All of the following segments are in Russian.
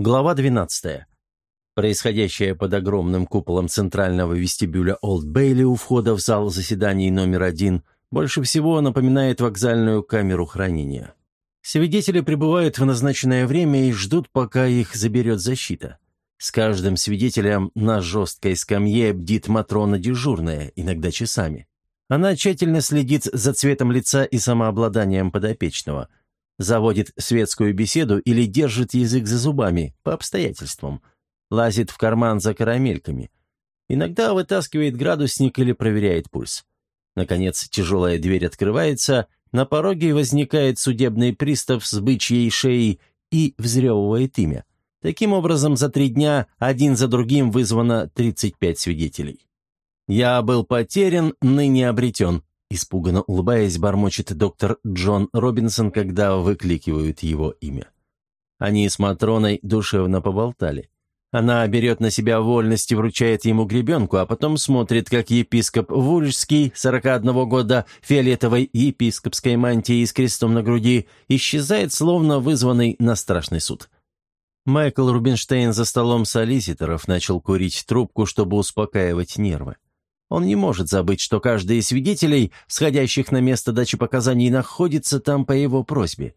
Глава 12. Происходящее под огромным куполом центрального вестибюля Олд Бейли у входа в зал заседаний номер один больше всего напоминает вокзальную камеру хранения. Свидетели прибывают в назначенное время и ждут, пока их заберет защита. С каждым свидетелем на жесткой скамье бдит Матрона дежурная, иногда часами. Она тщательно следит за цветом лица и самообладанием подопечного – заводит светскую беседу или держит язык за зубами, по обстоятельствам, лазит в карман за карамельками. Иногда вытаскивает градусник или проверяет пульс. Наконец, тяжелая дверь открывается, на пороге возникает судебный пристав с бычьей шеей и взрёвывает имя. Таким образом, за три дня один за другим вызвано 35 свидетелей. «Я был потерян, ныне обретен», Испуганно улыбаясь, бормочет доктор Джон Робинсон, когда выкликивают его имя. Они с Матроной душевно поболтали. Она берет на себя вольность и вручает ему гребенку, а потом смотрит, как епископ Вульжский, 41 года, фиолетовой епископской мантии с крестом на груди, исчезает, словно вызванный на страшный суд. Майкл Рубинштейн за столом солиситоров начал курить трубку, чтобы успокаивать нервы. Он не может забыть, что каждый из свидетелей, сходящих на место дачи показаний, находится там по его просьбе.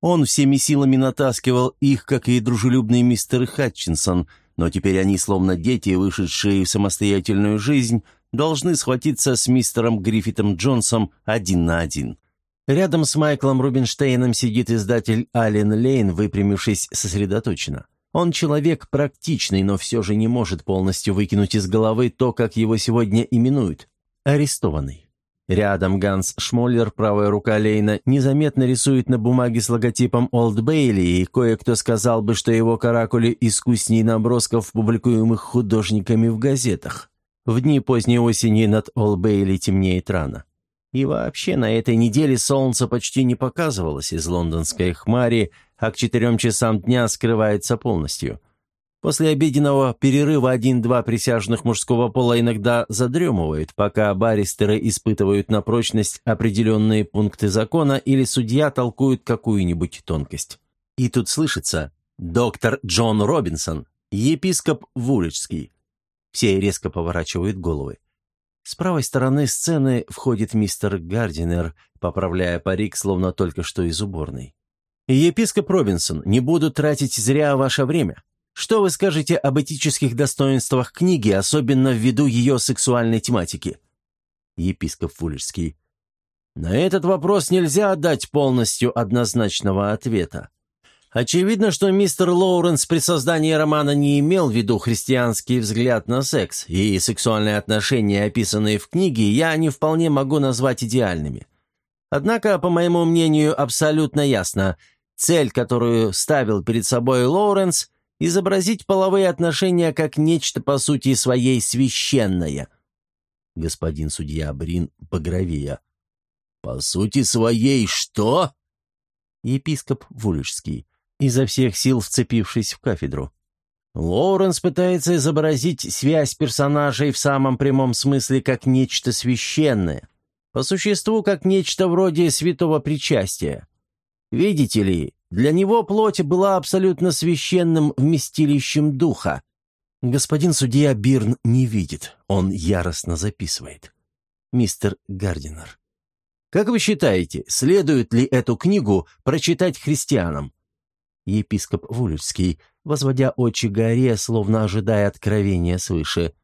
Он всеми силами натаскивал их, как и дружелюбный мистер Хатчинсон, но теперь они, словно дети, вышедшие в самостоятельную жизнь, должны схватиться с мистером Гриффитом Джонсом один на один. Рядом с Майклом Рубинштейном сидит издатель Ален Лейн, выпрямившись сосредоточенно. Он человек практичный, но все же не может полностью выкинуть из головы то, как его сегодня именуют. Арестованный. Рядом Ганс Шмоллер, правая рука Лейна, незаметно рисует на бумаге с логотипом Олд Бейли, и кое-кто сказал бы, что его каракули искусней набросков, публикуемых художниками в газетах. В дни поздней осени над Олд Бейли темнеет рано. И вообще на этой неделе солнце почти не показывалось из лондонской хмари, а к четырем часам дня скрывается полностью. После обеденного перерыва один-два присяжных мужского пола иногда задремывают, пока баристеры испытывают на прочность определенные пункты закона или судья толкует какую-нибудь тонкость. И тут слышится «Доктор Джон Робинсон, епископ Вуличский». Все резко поворачивают головы. С правой стороны сцены входит мистер Гардинер, поправляя парик, словно только что из уборной. «Епископ Робинсон, не буду тратить зря ваше время. Что вы скажете об этических достоинствах книги, особенно ввиду ее сексуальной тематики?» Епископ Фуллерский. «На этот вопрос нельзя дать полностью однозначного ответа. Очевидно, что мистер Лоуренс при создании романа не имел в виду христианский взгляд на секс, и сексуальные отношения, описанные в книге, я не вполне могу назвать идеальными. Однако, по моему мнению, абсолютно ясно, цель, которую ставил перед собой Лоуренс, изобразить половые отношения как нечто по сути своей священное. Господин судья Брин багровея. «По сути своей что?» Епископ Вулежский изо всех сил вцепившись в кафедру. Лоуренс пытается изобразить связь персонажей в самом прямом смысле как нечто священное, по существу как нечто вроде святого причастия. Видите ли, для него плоть была абсолютно священным вместилищем духа. Господин судья Бирн не видит, он яростно записывает. Мистер Гардинер. Как вы считаете, следует ли эту книгу прочитать христианам? Епископ Вулюцкий, возводя очи горе, словно ожидая откровения свыше.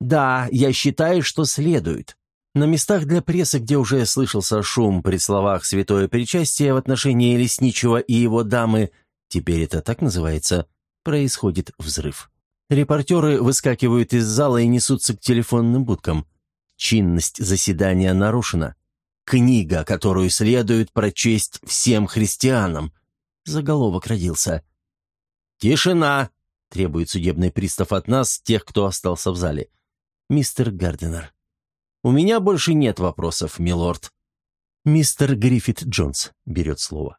«Да, я считаю, что следует». На местах для прессы, где уже слышался шум при словах «святое причастие» в отношении Лесничего и его дамы, теперь это так называется, происходит взрыв. Репортеры выскакивают из зала и несутся к телефонным будкам. Чинность заседания нарушена. Книга, которую следует прочесть всем христианам – Заголовок родился. «Тишина!» — требует судебный пристав от нас, тех, кто остался в зале. «Мистер Гардинер». «У меня больше нет вопросов, милорд». «Мистер Гриффит Джонс» берет слово.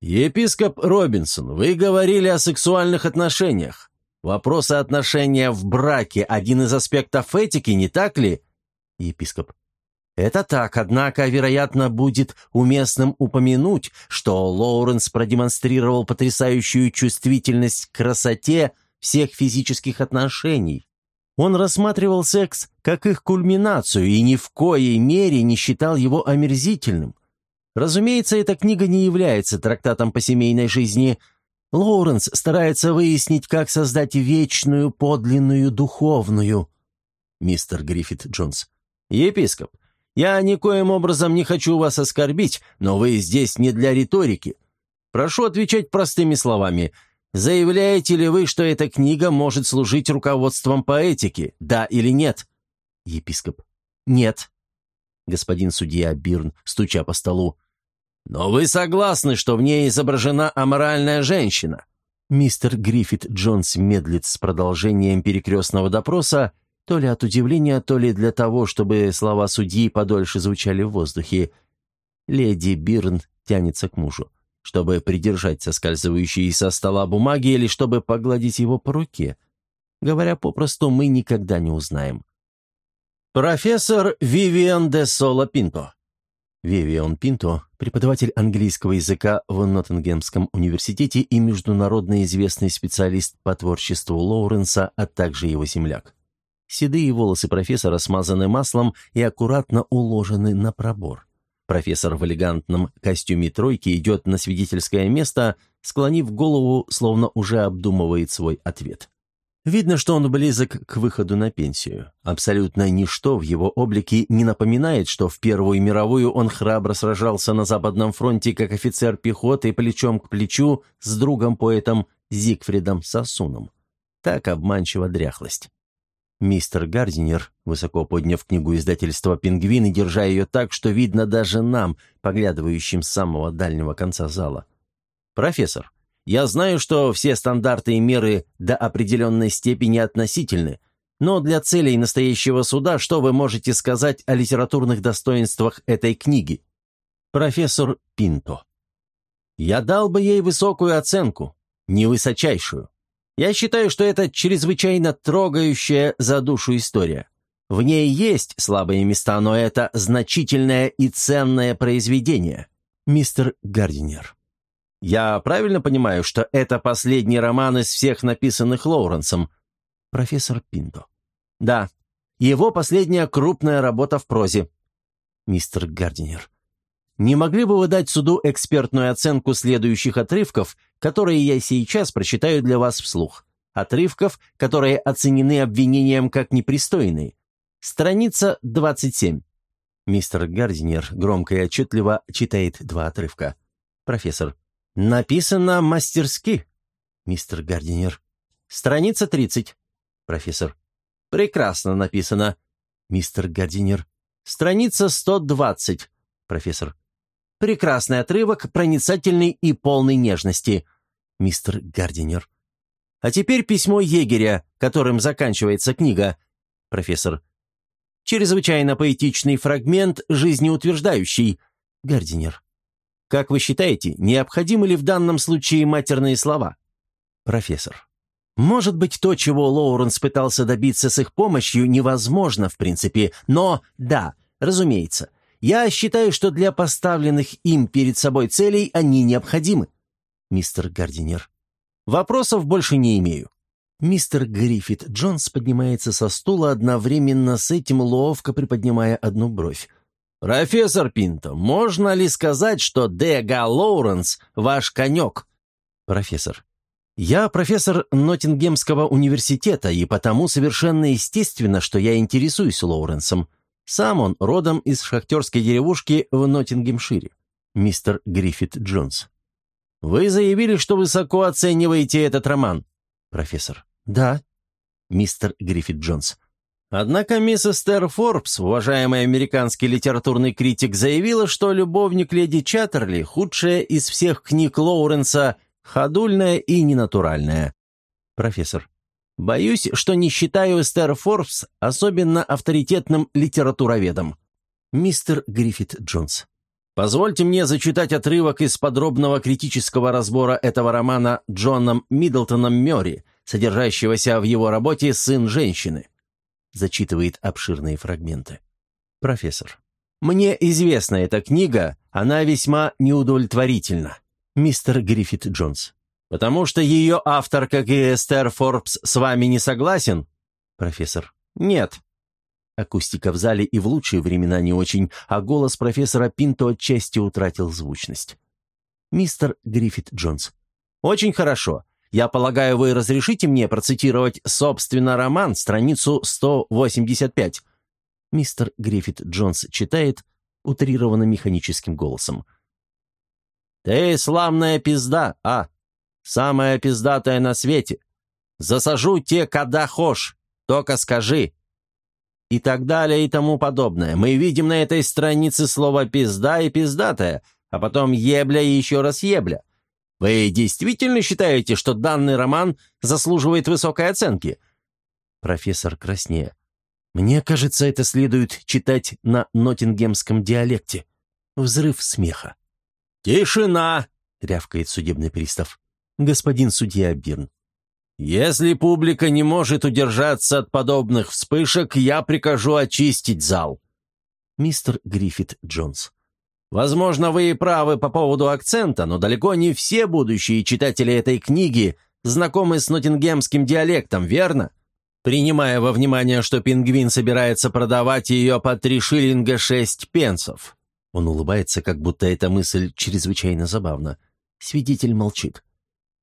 «Епископ Робинсон, вы говорили о сексуальных отношениях. Вопросы отношения в браке – один из аспектов этики, не так ли?» Епископ. Это так, однако, вероятно, будет уместным упомянуть, что Лоуренс продемонстрировал потрясающую чувствительность к красоте всех физических отношений. Он рассматривал секс как их кульминацию и ни в коей мере не считал его омерзительным. Разумеется, эта книга не является трактатом по семейной жизни. Лоуренс старается выяснить, как создать вечную, подлинную, духовную. Мистер Гриффит Джонс. Епископ, я никоим образом не хочу вас оскорбить, но вы здесь не для риторики. Прошу отвечать простыми словами. Заявляете ли вы, что эта книга может служить руководством по этике, да или нет? Епископ. Нет. Господин судья Бирн, стуча по столу. Но вы согласны, что в ней изображена аморальная женщина? Мистер Гриффит Джонс медлит с продолжением перекрестного допроса, то ли от удивления, то ли для того, чтобы слова судьи подольше звучали в воздухе. Леди Бирн тянется к мужу, чтобы придержать соскальзывающие со стола бумаги или чтобы погладить его по руке. Говоря попросту, мы никогда не узнаем. Профессор Вивиан де Соло Пинто. Вивиан Пинто, преподаватель английского языка в Ноттингемском университете и международно известный специалист по творчеству Лоуренса, а также его земляк. Седые волосы профессора смазаны маслом и аккуратно уложены на пробор. Профессор в элегантном костюме тройки идет на свидетельское место, склонив голову, словно уже обдумывает свой ответ. Видно, что он близок к выходу на пенсию. Абсолютно ничто в его облике не напоминает, что в Первую мировую он храбро сражался на Западном фронте как офицер пехоты плечом к плечу с другом-поэтом Зигфридом Сосуном. Так обманчива дряхлость. Мистер Гардинер, высоко подняв книгу издательства «Пингвин» и держа ее так, что видно даже нам, поглядывающим с самого дальнего конца зала. «Профессор, я знаю, что все стандарты и меры до определенной степени относительны, но для целей настоящего суда что вы можете сказать о литературных достоинствах этой книги?» Профессор Пинто. «Я дал бы ей высокую оценку, не высочайшую. Я считаю, что это чрезвычайно трогающая за душу история. В ней есть слабые места, но это значительное и ценное произведение. Мистер Гардинер. Я правильно понимаю, что это последний роман из всех написанных Лоуренсом? Профессор Пинто. Да. Его последняя крупная работа в прозе. Мистер Гардинер. Не могли бы вы дать суду экспертную оценку следующих отрывков, которые я сейчас прочитаю для вас вслух? Отрывков, которые оценены обвинением как непристойные. Страница 27. Мистер Гардинер громко и отчетливо читает два отрывка. Профессор. Написано мастерски. Мистер Гардинер. Страница 30. Профессор. Прекрасно написано. Мистер Гардинер. Страница 120. Профессор. Прекрасный отрывок, проницательный и полный нежности. Мистер Гардинер. А теперь письмо егеря, которым заканчивается книга. Профессор. Чрезвычайно поэтичный фрагмент, жизнеутверждающий. Гардинер. Как вы считаете, необходимы ли в данном случае матерные слова? Профессор. Может быть, то, чего Лоуренс пытался добиться с их помощью, невозможно в принципе, но да, разумеется, я считаю, что для поставленных им перед собой целей они необходимы. Мистер Гардинер. Вопросов больше не имею. Мистер Гриффит Джонс поднимается со стула, одновременно с этим ловко приподнимая одну бровь. «Профессор Пинто, можно ли сказать, что Дега Лоуренс – ваш конек?» «Профессор, я профессор Ноттингемского университета, и потому совершенно естественно, что я интересуюсь Лоуренсом. Сам он родом из шахтерской деревушки в Ноттингемшире. Мистер Гриффит Джонс. Вы заявили, что высоко оцениваете этот роман. Профессор. Да. Мистер Гриффит Джонс. Однако миссис Стер Форбс, уважаемый американский литературный критик, заявила, что «Любовник леди Чаттерли» худшая из всех книг Лоуренса, ходульная и ненатуральная. Профессор. Боюсь, что не считаю Эстер Форбс особенно авторитетным литературоведом. Мистер Гриффит Джонс. Позвольте мне зачитать отрывок из подробного критического разбора этого романа Джоном Миддлтоном Мёрри, содержащегося в его работе «Сын женщины». Зачитывает обширные фрагменты. Профессор. Мне известна эта книга, она весьма неудовлетворительна, мистер Гриффит Джонс. Потому что ее автор, как и Эстер Форбс, с вами не согласен? Профессор. Нет. Акустика в зале и в лучшие времена не очень, а голос профессора Пинто отчасти утратил звучность. Мистер Гриффит Джонс. Очень хорошо. Я полагаю, вы разрешите мне процитировать, собственно, роман, страницу 185. Мистер Гриффит Джонс читает утрированно механическим голосом. «Ты славная пизда, а? Самая пиздатая на свете. Засажу те, когда хошь, только скажи». И так далее и тому подобное. Мы видим на этой странице слово «пизда» и «пиздатая», а потом «ебля» и еще раз «ебля». Вы действительно считаете, что данный роман заслуживает высокой оценки?» Профессор краснея. «Мне кажется, это следует читать на ноттингемском диалекте». Взрыв смеха. «Тишина!» — рявкает судебный пристав господин судья Бирн. «Если публика не может удержаться от подобных вспышек, я прикажу очистить зал». Мистер Гриффит Джонс. «Возможно, вы и правы по поводу акцента, но далеко не все будущие читатели этой книги знакомы с ноттингемским диалектом, верно? Принимая во внимание, что пингвин собирается продавать ее по три шиллинга шесть пенсов». Он улыбается, как будто эта мысль чрезвычайно забавна. Свидетель молчит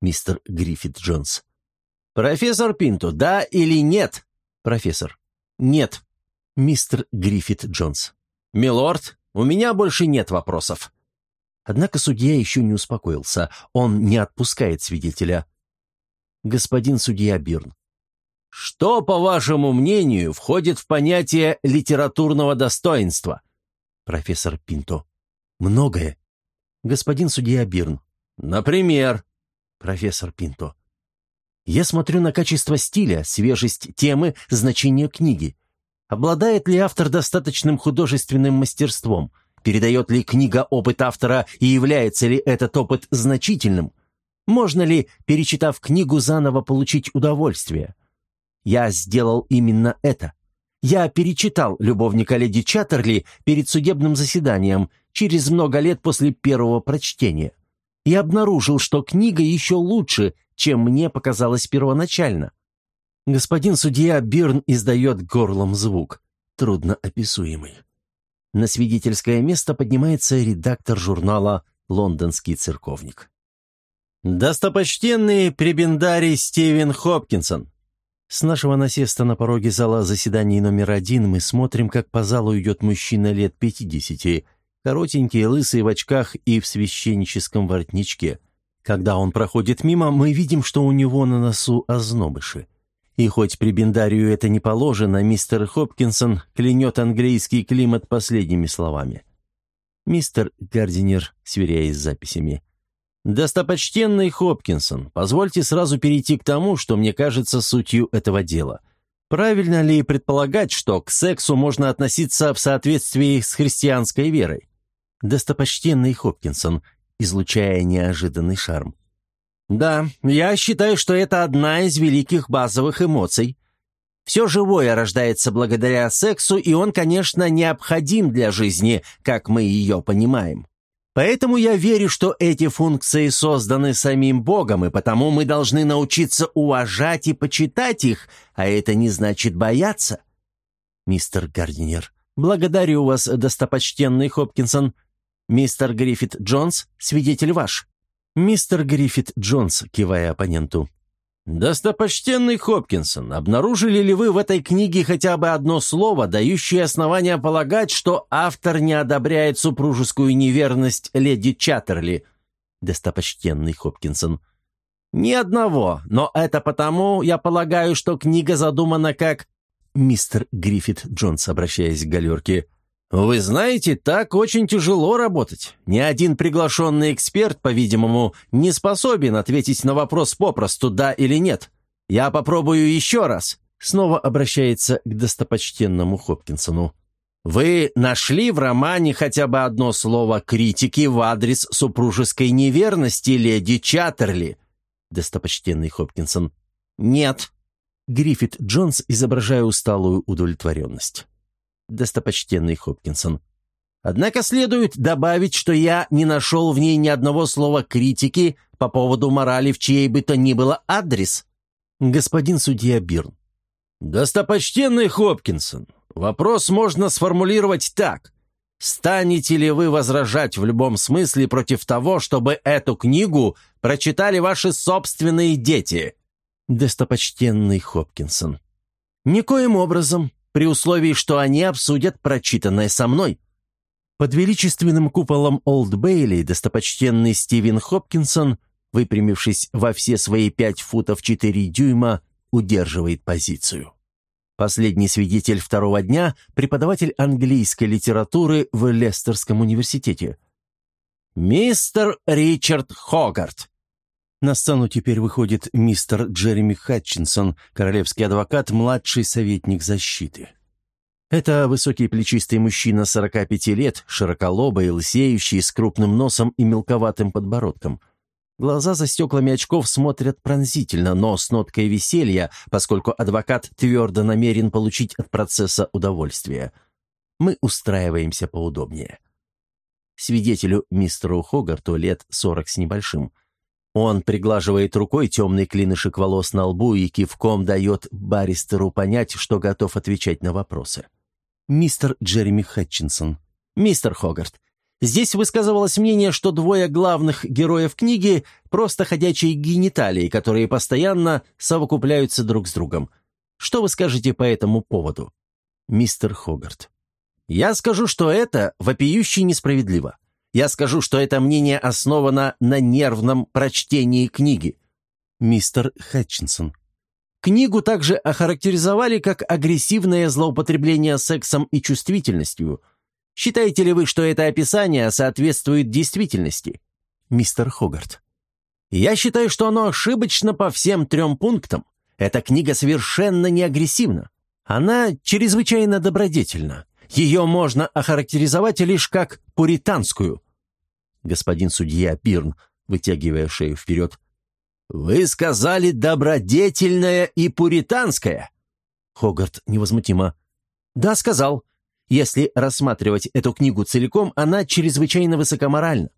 мистер Гриффит Джонс. «Профессор Пинто, да или нет?» «Профессор. Нет». Мистер Гриффит Джонс. «Милорд, у меня больше нет вопросов». Однако судья еще не успокоился. Он не отпускает свидетеля. «Господин судья Бирн, что, по вашему мнению, входит в понятие литературного достоинства?» Профессор Пинто. «Многое». Господин судья Бирн. «Например?» Профессор Пинто. Я смотрю на качество стиля, свежесть темы, значение книги. Обладает ли автор достаточным художественным мастерством? Передает ли книга опыт автора и является ли этот опыт значительным? Можно ли, перечитав книгу, заново получить удовольствие? Я сделал именно это. Я перечитал «Любовника леди Чаттерли» перед судебным заседанием, через много лет после первого прочтения и обнаружил, что книга еще лучше, чем мне показалось первоначально. Господин судья Бирн издает горлом звук, трудно описуемый. На свидетельское место поднимается редактор журнала «Лондонский церковник». «Достопочтенный пребендарий Стивен Хопкинсон!» С нашего насеста на пороге зала заседаний номер один мы смотрим, как по залу идет мужчина лет пятидесяти, коротенький, лысый в очках и в священническом воротничке. Когда он проходит мимо, мы видим, что у него на носу ознобыши. И хоть при Бендарию это не положено, мистер Хопкинсон клянет английский климат последними словами. Мистер Гардинер, сверяясь с записями. «Достопочтенный Хопкинсон, позвольте сразу перейти к тому, что мне кажется сутью этого дела. Правильно ли предполагать, что к сексу можно относиться в соответствии с христианской верой? Достопочтенный Хопкинсон, излучая неожиданный шарм. «Да, я считаю, что это одна из великих базовых эмоций. Все живое рождается благодаря сексу, и он, конечно, необходим для жизни, как мы ее понимаем. Поэтому я верю, что эти функции созданы самим Богом, и потому мы должны научиться уважать и почитать их, а это не значит бояться». «Мистер Гардинер, благодарю вас, достопочтенный Хопкинсон. «Мистер Гриффит Джонс, свидетель ваш». «Мистер Гриффит Джонс», кивая оппоненту. «Достопочтенный Хопкинсон, обнаружили ли вы в этой книге хотя бы одно слово, дающее основания полагать, что автор не одобряет супружескую неверность леди Чаттерли?» Достопочтенный Хопкинсон. «Ни одного, но это потому, я полагаю, что книга задумана как...» Мистер Гриффит Джонс, обращаясь к галерке. «Вы знаете, так очень тяжело работать. Ни один приглашенный эксперт, по-видимому, не способен ответить на вопрос попросту «да» или «нет». Я попробую еще раз». Снова обращается к достопочтенному Хопкинсону. «Вы нашли в романе хотя бы одно слово критики в адрес супружеской неверности леди Чаттерли?» Достопочтенный Хопкинсон. «Нет». Гриффит Джонс, изображая усталую удовлетворенность достопочтенный Хопкинсон. Однако следует добавить, что я не нашел в ней ни одного слова критики по поводу морали в чьей бы то ни было адрес. Господин судья Бирн. Достопочтенный Хопкинсон, вопрос можно сформулировать так. Станете ли вы возражать в любом смысле против того, чтобы эту книгу прочитали ваши собственные дети? Достопочтенный Хопкинсон. Никоим образом, при условии, что они обсудят прочитанное со мной. Под величественным куполом Олд Бейли достопочтенный Стивен Хопкинсон, выпрямившись во все свои пять футов четыре дюйма, удерживает позицию. Последний свидетель второго дня – преподаватель английской литературы в Лестерском университете. «Мистер Ричард Хогарт». На сцену теперь выходит мистер Джереми Хатчинсон, королевский адвокат, младший советник защиты. Это высокий плечистый мужчина 45 лет, широколобый, лысеющий, с крупным носом и мелковатым подбородком. Глаза за стеклами очков смотрят пронзительно, но с ноткой веселья, поскольку адвокат твердо намерен получить от процесса удовольствие. Мы устраиваемся поудобнее. Свидетелю мистеру Хогарту лет 40 с небольшим. Он приглаживает рукой темный клинышек волос на лбу и кивком дает баристеру понять, что готов отвечать на вопросы мистер Джереми Хэтчинсон. «Мистер Хогарт, здесь высказывалось мнение, что двое главных героев книги – просто ходячие гениталии, которые постоянно совокупляются друг с другом. Что вы скажете по этому поводу?» Мистер Хогарт. «Я скажу, что это вопиюще несправедливо. Я скажу, что это мнение основано на нервном прочтении книги». Мистер Хэтчинсон. Книгу также охарактеризовали как агрессивное злоупотребление сексом и чувствительностью. Считаете ли вы, что это описание соответствует действительности? Мистер Хогарт. Я считаю, что оно ошибочно по всем трем пунктам. Эта книга совершенно не агрессивна. Она чрезвычайно добродетельна. Ее можно охарактеризовать лишь как пуританскую. Господин судья Пирн, вытягивая шею вперед, «Вы сказали добродетельная и пуританская?» Хогарт невозмутимо. «Да, сказал. Если рассматривать эту книгу целиком, она чрезвычайно высокоморальна.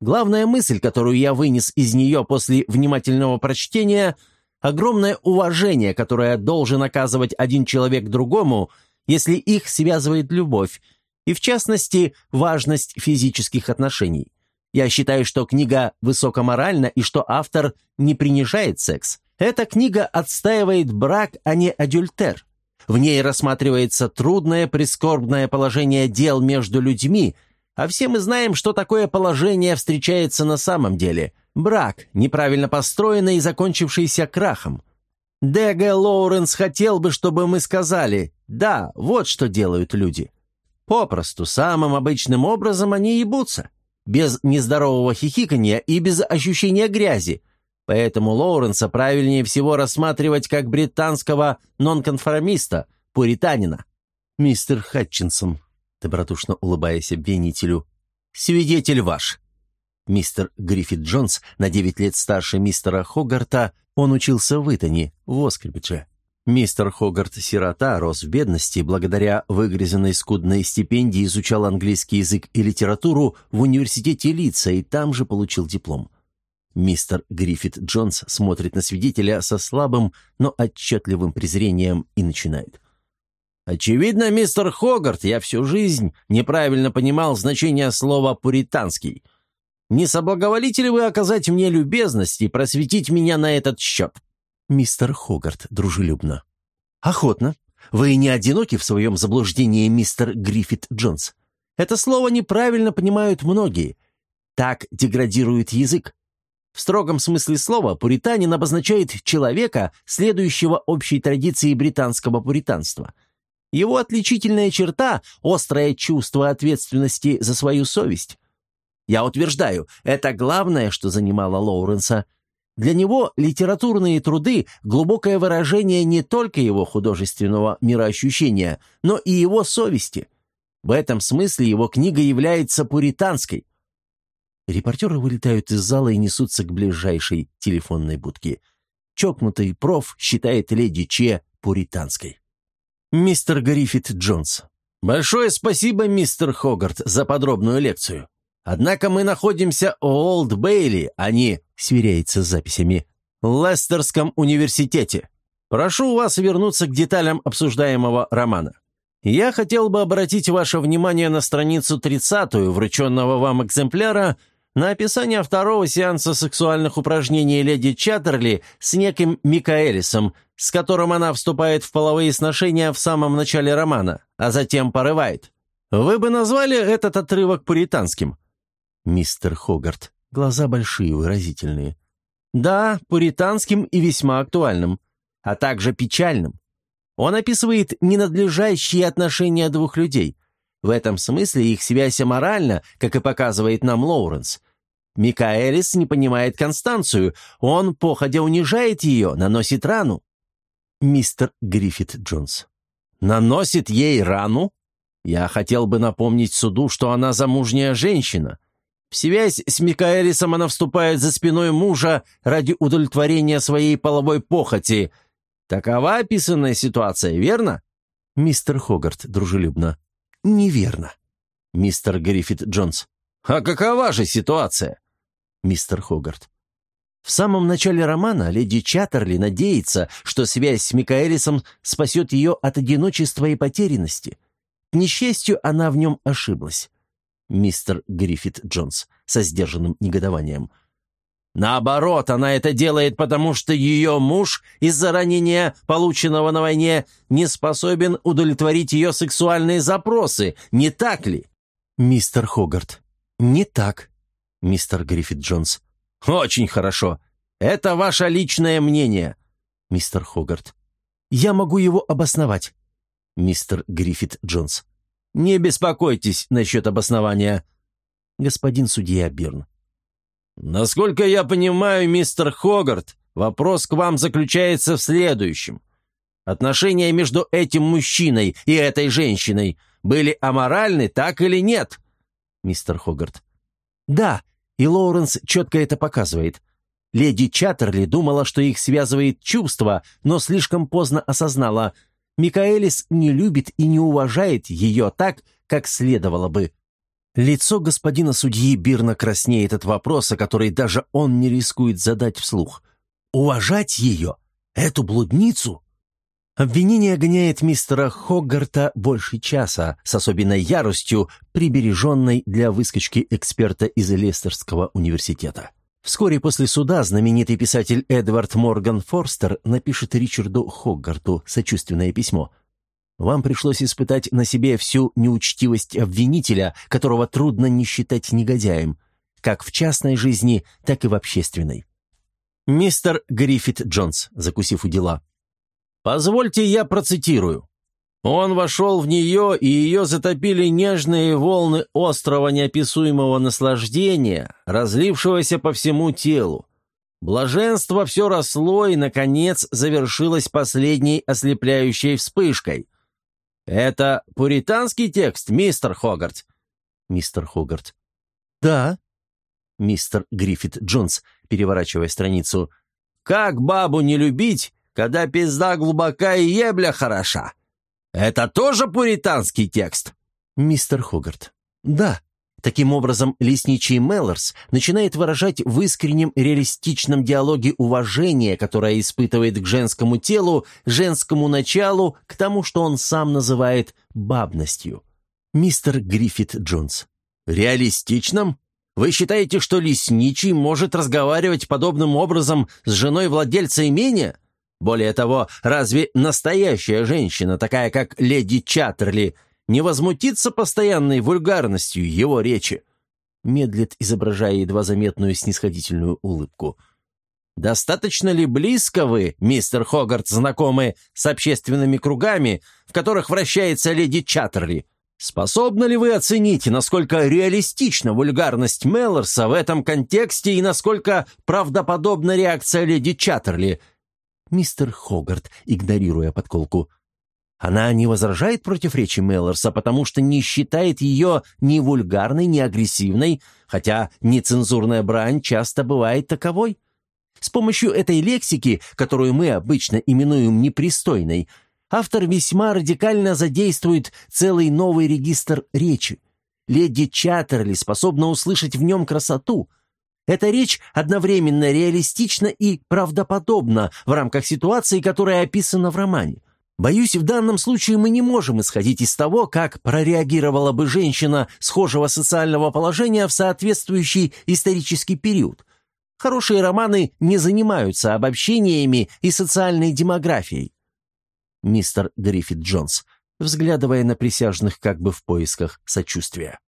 Главная мысль, которую я вынес из нее после внимательного прочтения – огромное уважение, которое должен оказывать один человек другому, если их связывает любовь, и, в частности, важность физических отношений. Я считаю, что книга высокоморальна и что автор не принижает секс. Эта книга отстаивает брак, а не адюльтер. В ней рассматривается трудное, прискорбное положение дел между людьми, а все мы знаем, что такое положение встречается на самом деле. Брак, неправильно построенный и закончившийся крахом. Д.Г. Лоуренс хотел бы, чтобы мы сказали «Да, вот что делают люди». Попросту, самым обычным образом они ебутся без нездорового хихикания и без ощущения грязи. Поэтому Лоуренса правильнее всего рассматривать как британского нонконформиста, пуританина. «Мистер Хатчинсон», добродушно улыбаясь обвинителю, «свидетель ваш». Мистер Гриффит Джонс, на девять лет старше мистера Хогарта, он учился в Итоне, в Оскрибидже. Мистер Хогарт-сирота рос в бедности, благодаря выгрызенной скудной стипендии изучал английский язык и литературу в университете Лица и там же получил диплом. Мистер Гриффит Джонс смотрит на свидетеля со слабым, но отчетливым презрением и начинает. «Очевидно, мистер Хогарт, я всю жизнь неправильно понимал значение слова «пуританский». Не соблаговолите ли вы оказать мне любезность и просветить меня на этот счет?» Мистер Хогарт дружелюбно. «Охотно. Вы не одиноки в своем заблуждении, мистер Гриффит Джонс. Это слово неправильно понимают многие. Так деградирует язык. В строгом смысле слова пуританин обозначает человека, следующего общей традиции британского пуританства. Его отличительная черта – острое чувство ответственности за свою совесть. Я утверждаю, это главное, что занимало Лоуренса – для него литературные труды – глубокое выражение не только его художественного мироощущения, но и его совести. В этом смысле его книга является пуританской. Репортеры вылетают из зала и несутся к ближайшей телефонной будке. Чокнутый проф считает леди Че пуританской. Мистер Гриффит Джонс. Большое спасибо, мистер Хогарт, за подробную лекцию. Однако мы находимся в Олд Бейли, а не, сверяется с записями, Лестерском университете. Прошу вас вернуться к деталям обсуждаемого романа. Я хотел бы обратить ваше внимание на страницу 30 врученного вам экземпляра на описание второго сеанса сексуальных упражнений леди Чаттерли с неким Микаэлисом, с которым она вступает в половые сношения в самом начале романа, а затем порывает. Вы бы назвали этот отрывок пуританским? Мистер Хогарт. Глаза большие, выразительные. Да, пуританским и весьма актуальным, а также печальным. Он описывает ненадлежащие отношения двух людей. В этом смысле их связь аморальна, как и показывает нам Лоуренс. Микаэлис не понимает Констанцию, он, походя, унижает ее, наносит рану. Мистер Гриффит Джонс. Наносит ей рану? Я хотел бы напомнить суду, что она замужняя женщина. В связь с Микаэлисом она вступает за спиной мужа ради удовлетворения своей половой похоти – Такова описанная ситуация, верно? Мистер Хогарт дружелюбно. Неверно. Мистер Гриффит Джонс. А какова же ситуация? Мистер Хогарт. В самом начале романа леди Чаттерли надеется, что связь с Микаэлисом спасет ее от одиночества и потерянности. К несчастью, она в нем ошиблась. Мистер Гриффит Джонс со сдержанным негодованием – Наоборот, она это делает, потому что ее муж из-за ранения, полученного на войне, не способен удовлетворить ее сексуальные запросы, не так ли? Мистер Хогарт. Не так. Мистер Гриффит Джонс. Очень хорошо. Это ваше личное мнение. Мистер Хогарт. Я могу его обосновать. Мистер Гриффит Джонс. Не беспокойтесь насчет обоснования. Господин судья Бирн. «Насколько я понимаю, мистер Хогарт, вопрос к вам заключается в следующем. Отношения между этим мужчиной и этой женщиной были аморальны, так или нет?» Мистер Хогарт. «Да, и Лоуренс четко это показывает. Леди Чаттерли думала, что их связывает чувство, но слишком поздно осознала. Микаэлис не любит и не уважает ее так, как следовало бы. Лицо господина судьи Бирна краснеет от вопроса, который даже он не рискует задать вслух. «Уважать ее? Эту блудницу?» Обвинение гоняет мистера Хоггарта больше часа, с особенной яростью, прибереженной для выскочки эксперта из Лестерского университета. Вскоре после суда знаменитый писатель Эдвард Морган Форстер напишет Ричарду Хоггарту сочувственное письмо – вам пришлось испытать на себе всю неучтивость обвинителя, которого трудно не считать негодяем, как в частной жизни, так и в общественной. Мистер Гриффит Джонс, закусив у дела. «Позвольте я процитирую. Он вошел в нее, и ее затопили нежные волны острого неописуемого наслаждения, разлившегося по всему телу. Блаженство все росло и, наконец, завершилось последней ослепляющей вспышкой. «Это пуританский текст, мистер Хогарт?» Мистер Хогарт. «Да». Мистер Гриффит Джонс, переворачивая страницу. «Как бабу не любить, когда пизда глубока и ебля хороша? Это тоже пуританский текст?» Мистер Хогарт. «Да». Таким образом, лесничий Меллорс начинает выражать в искреннем реалистичном диалоге уважение, которое испытывает к женскому телу, женскому началу, к тому, что он сам называет бабностью. Мистер Гриффит Джонс. Реалистичным? Вы считаете, что лесничий может разговаривать подобным образом с женой владельца имения? Более того, разве настоящая женщина, такая как леди Чаттерли, не возмутиться постоянной вульгарностью его речи. Медлит, изображая едва заметную снисходительную улыбку. «Достаточно ли близко вы, мистер Хогарт, знакомы с общественными кругами, в которых вращается леди Чаттерли? Способны ли вы оценить, насколько реалистична вульгарность Меллорса в этом контексте и насколько правдоподобна реакция леди Чаттерли?» Мистер Хогарт, игнорируя подколку, — она не возражает против речи Меллорса, потому что не считает ее ни вульгарной, ни агрессивной, хотя нецензурная брань часто бывает таковой. С помощью этой лексики, которую мы обычно именуем непристойной, Автор весьма радикально задействует целый новый регистр речи. Леди Чаттерли способна услышать в нем красоту. Эта речь одновременно реалистична и правдоподобна в рамках ситуации, которая описана в романе. Боюсь, в данном случае мы не можем исходить из того, как прореагировала бы женщина схожего социального положения в соответствующий исторический период. Хорошие романы не занимаются обобщениями и социальной демографией. Мистер Гриффит Джонс, взглядывая на присяжных как бы в поисках сочувствия.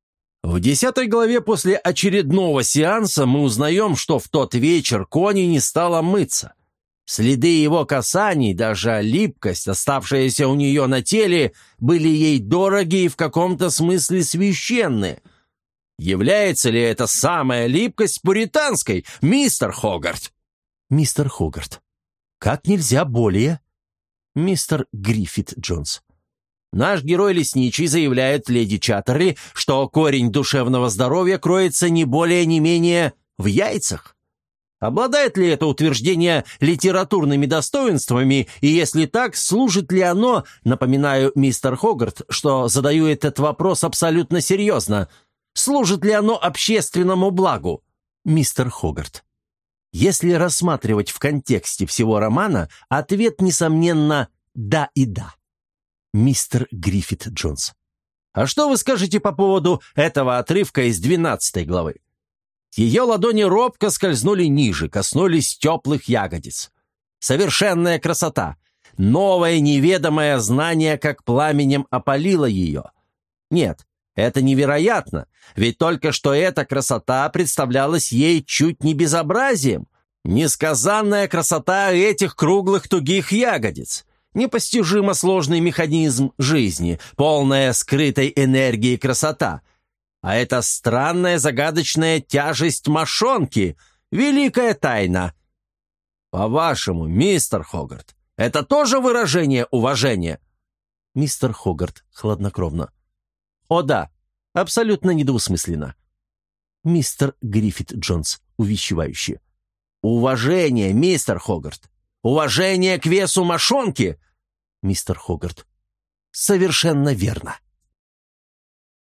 В десятой главе после очередного сеанса мы узнаем, что в тот вечер Кони не стала мыться. Следы его касаний, даже липкость, оставшаяся у нее на теле, были ей дороги и в каком-то смысле священны. Является ли это самая липкость пуританской, мистер Хогарт? Мистер Хогарт. Как нельзя более? Мистер Гриффит Джонс. Наш герой лесничий заявляет леди Чаттерли, что корень душевного здоровья кроется не более не менее в яйцах. Обладает ли это утверждение литературными достоинствами, и если так, служит ли оно, напоминаю, мистер Хогарт, что задаю этот вопрос абсолютно серьезно, служит ли оно общественному благу? Мистер Хогарт. Если рассматривать в контексте всего романа, ответ, несомненно, «да» и «да». Мистер Гриффит Джонс. А что вы скажете по поводу этого отрывка из 12 главы? Ее ладони робко скользнули ниже, коснулись теплых ягодиц. Совершенная красота! Новое неведомое знание, как пламенем опалило ее. Нет, это невероятно, ведь только что эта красота представлялась ей чуть не безобразием. Несказанная красота этих круглых тугих ягодиц. Непостижимо сложный механизм жизни, полная скрытой энергии красота — а это странная загадочная тяжесть мошонки, великая тайна. По-вашему, мистер Хогарт, это тоже выражение уважения? Мистер Хогарт хладнокровно. О да, абсолютно недвусмысленно. Мистер Гриффит Джонс, увещевающе. «Уважение, мистер Хогарт! Уважение к весу мошонки!» Мистер Хогарт. «Совершенно верно!»